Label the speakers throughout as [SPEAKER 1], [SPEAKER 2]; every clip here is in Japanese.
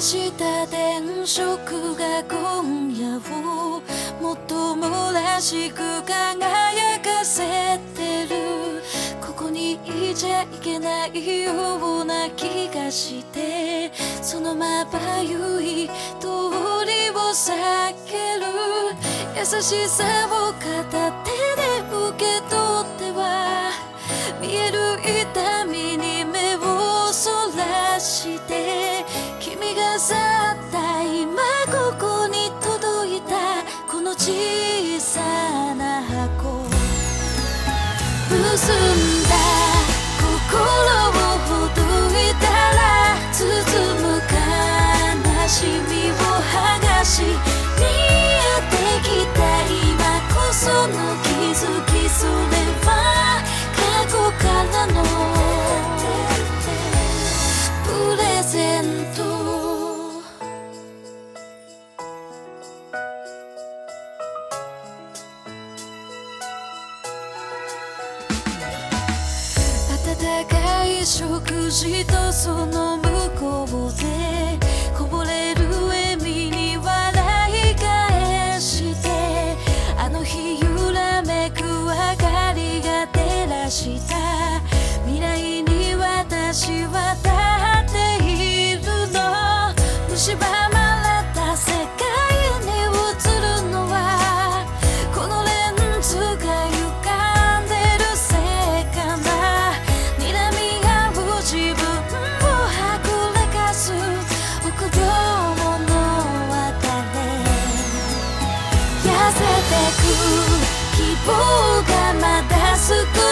[SPEAKER 1] した電飾が今夜をもっともらしく輝かせてる。ここにいちゃいけないような気がしてそのまばゆい通りを避ける。優しさを片手で受け取っては。見える痛結んだ心をほどいたら包む悲しみを剥がし食事とその向こうで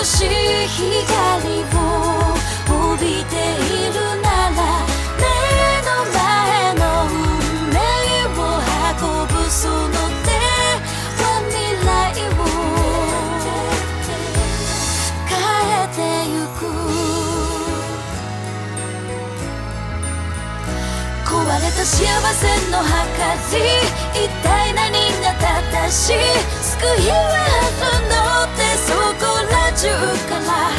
[SPEAKER 1] 光を帯びているなら目の前の運命を運ぶその手は未来を変えてゆく壊れた幸せの計り一体何が正しい救いはある。のってそこら中